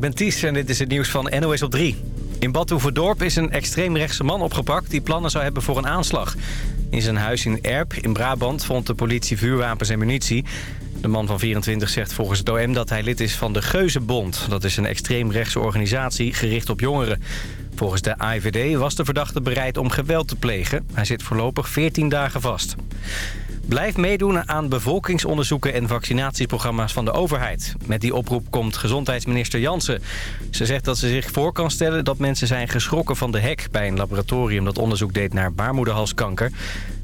ik ben Ties en dit is het nieuws van NOS op 3. In Badhoevedorp is een extreemrechtse man opgepakt... die plannen zou hebben voor een aanslag. In zijn huis in Erp in Brabant vond de politie vuurwapens en munitie. De man van 24 zegt volgens het OM dat hij lid is van de Geuzenbond. Dat is een extreemrechtse organisatie gericht op jongeren. Volgens de AIVD was de verdachte bereid om geweld te plegen. Hij zit voorlopig 14 dagen vast. Blijf meedoen aan bevolkingsonderzoeken en vaccinatieprogramma's van de overheid. Met die oproep komt gezondheidsminister Jansen. Ze zegt dat ze zich voor kan stellen dat mensen zijn geschrokken van de hek... bij een laboratorium dat onderzoek deed naar baarmoederhalskanker.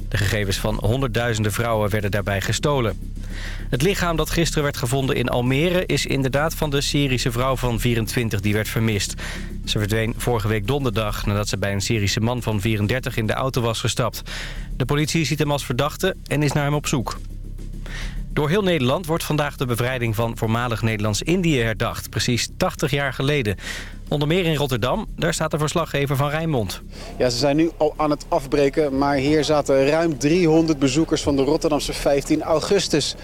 De gegevens van honderdduizenden vrouwen werden daarbij gestolen. Het lichaam dat gisteren werd gevonden in Almere... is inderdaad van de Syrische vrouw van 24 die werd vermist. Ze verdween vorige week donderdag nadat ze bij een Syrische man van 34 in de auto was gestapt. De politie ziet hem als verdachte en is naar hem op zoek. Door heel Nederland wordt vandaag de bevrijding van voormalig Nederlands-Indië herdacht. Precies 80 jaar geleden. Onder meer in Rotterdam, daar staat de verslaggever van Rijnmond. Ja, ze zijn nu al aan het afbreken, maar hier zaten ruim 300 bezoekers van de Rotterdamse 15 augustus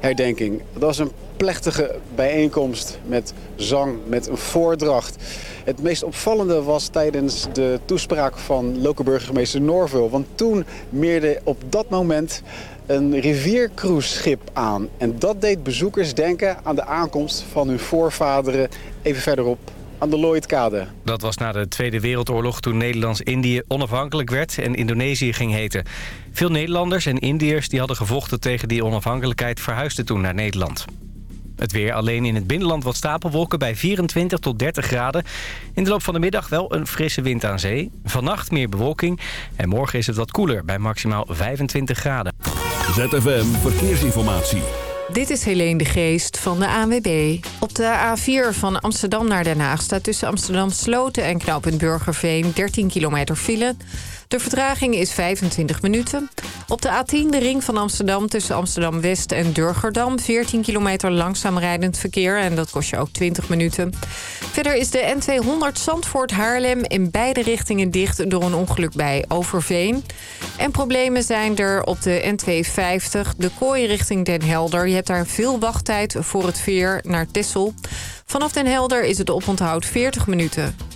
herdenking. Dat was een plechtige bijeenkomst met zang, met een voordracht. Het meest opvallende was tijdens de toespraak van lokale burgemeester Norville. Want toen meerde op dat moment een riviercruiseschip aan. En dat deed bezoekers denken aan de aankomst van hun voorvaderen even verderop aan de Lloydkade. Dat was na de Tweede Wereldoorlog toen Nederlands-Indië onafhankelijk werd en Indonesië ging heten. Veel Nederlanders en Indiërs die hadden gevochten tegen die onafhankelijkheid verhuisden toen naar Nederland. Het weer alleen in het binnenland wat stapelwolken bij 24 tot 30 graden. In de loop van de middag wel een frisse wind aan zee. Vannacht meer bewolking en morgen is het wat koeler bij maximaal 25 graden. ZFM Verkeersinformatie. Dit is Helene de Geest van de ANWB. Op de A4 van Amsterdam naar Den Haag staat tussen Amsterdam Sloten en knooppunt Burgerveen 13 kilometer file. De vertraging is 25 minuten. Op de A10 de ring van Amsterdam tussen Amsterdam-West en Durgerdam... 14 kilometer langzaam rijdend verkeer en dat kost je ook 20 minuten. Verder is de N200 Zandvoort-Haarlem in beide richtingen dicht... door een ongeluk bij Overveen. En problemen zijn er op de N250, de kooi richting Den Helder. Je hebt daar veel wachttijd voor het veer naar Tessel. Vanaf Den Helder is het oponthoud 40 minuten.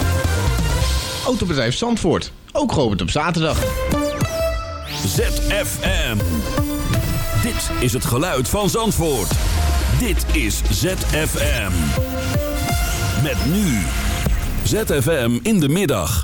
Autobedrijf Zandvoort, ook geopend op zaterdag. ZFM. Dit is het geluid van Zandvoort. Dit is ZFM. Met nu. ZFM in de middag.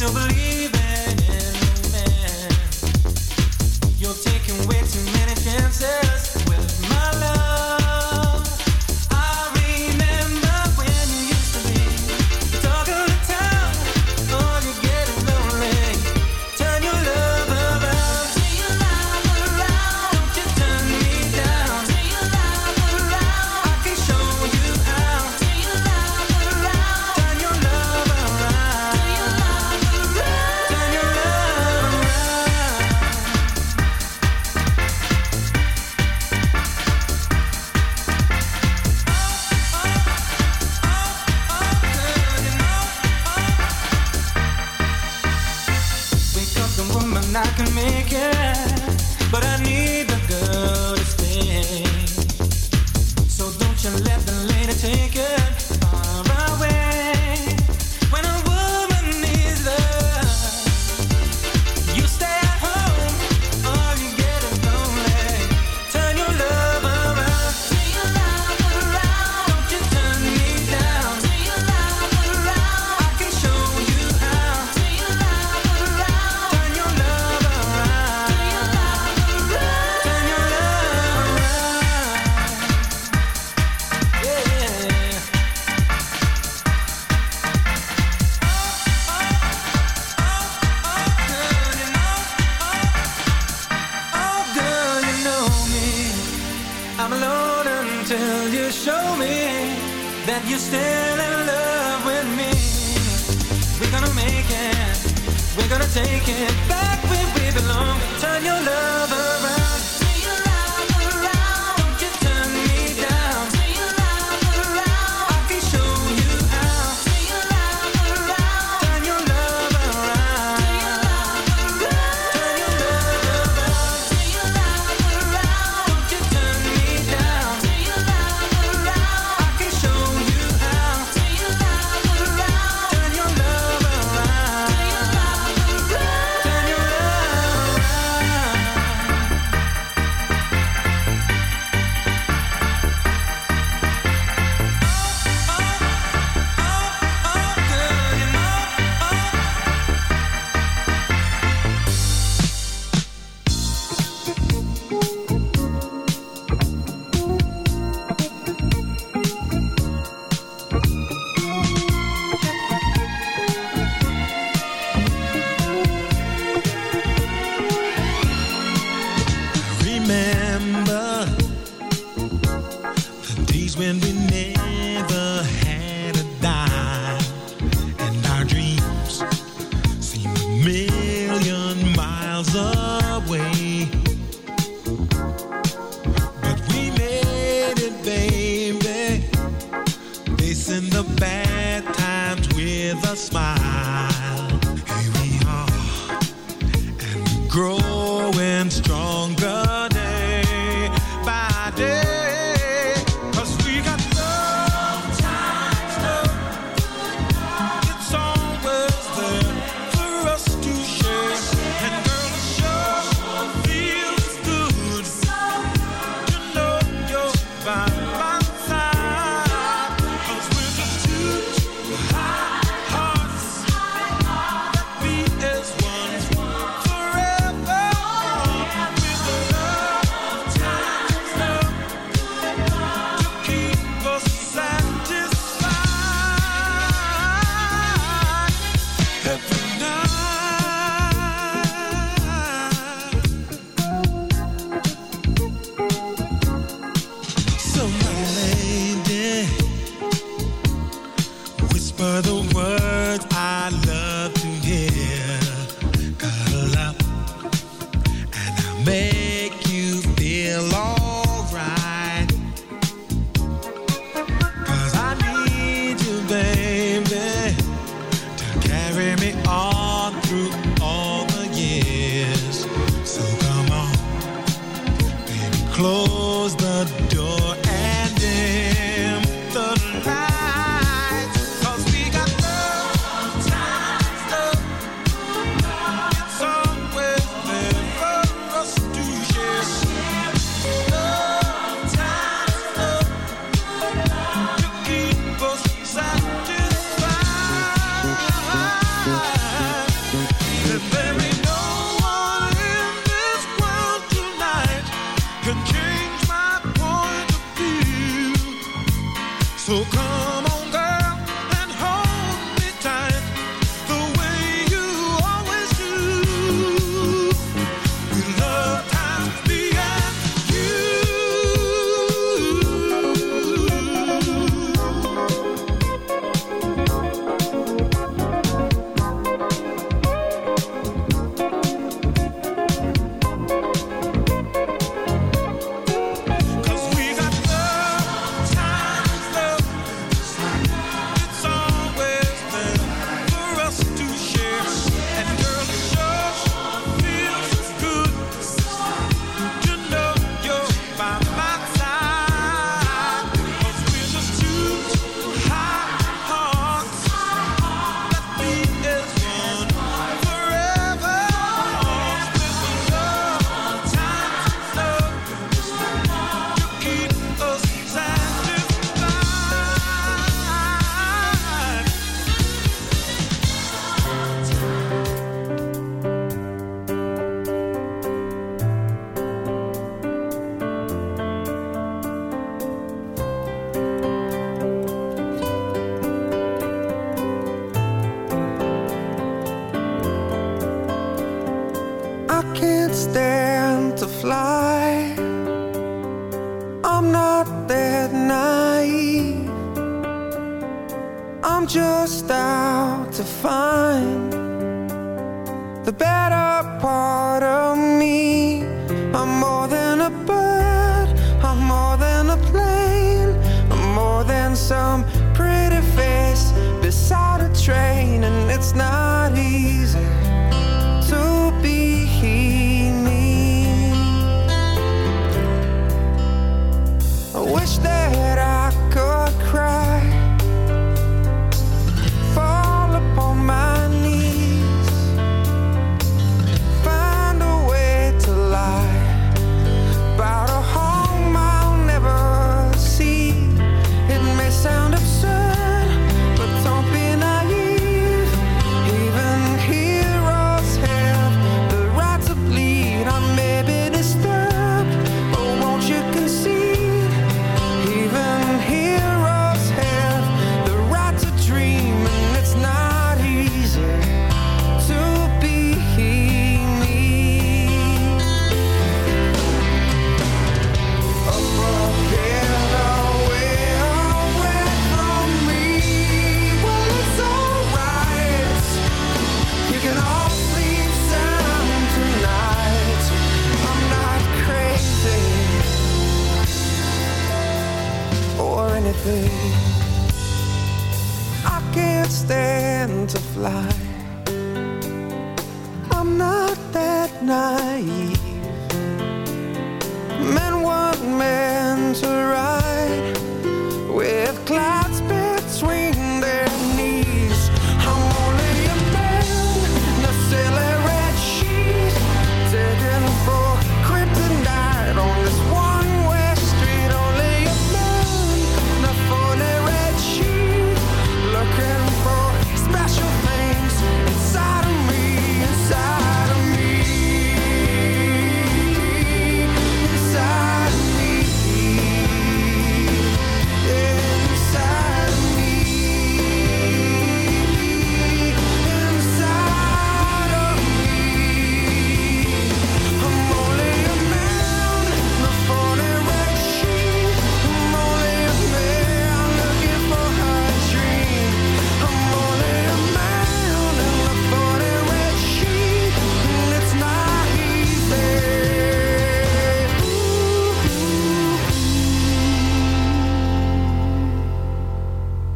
nobody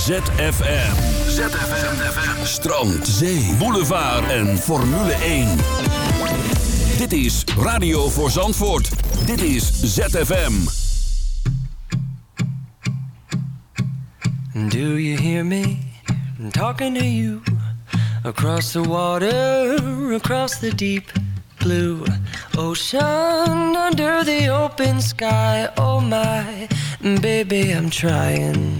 ZFM. ZFM. ZFM. Strand, zee, boulevard en Formule 1. Dit is Radio voor Zandvoort. Dit is ZFM. Do you hear me talking to you? Across the water, across the deep blue ocean, under the open sky. Oh my, baby, I'm trying.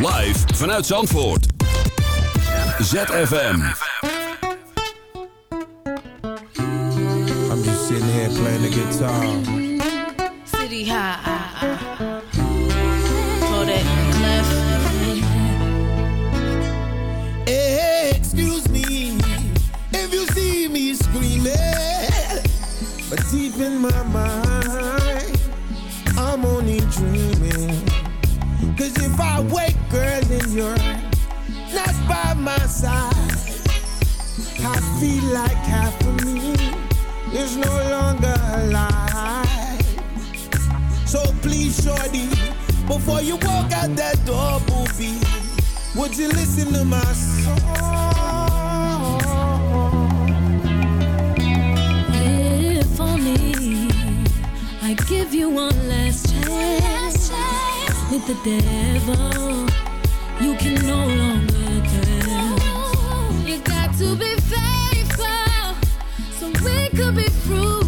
Live vanuit Zandvoort. ZFM. I'm just sitting here playing the guitar. City High. Kodak Clef. Hey, excuse me if you see me screaming, but deep in my mind, feel like half of me is no longer alive. So please, shorty, before you walk out that door, booby, would you listen to my song? If only I give you one last chance with the devil, you can no longer dance. You got to be could be fruitful.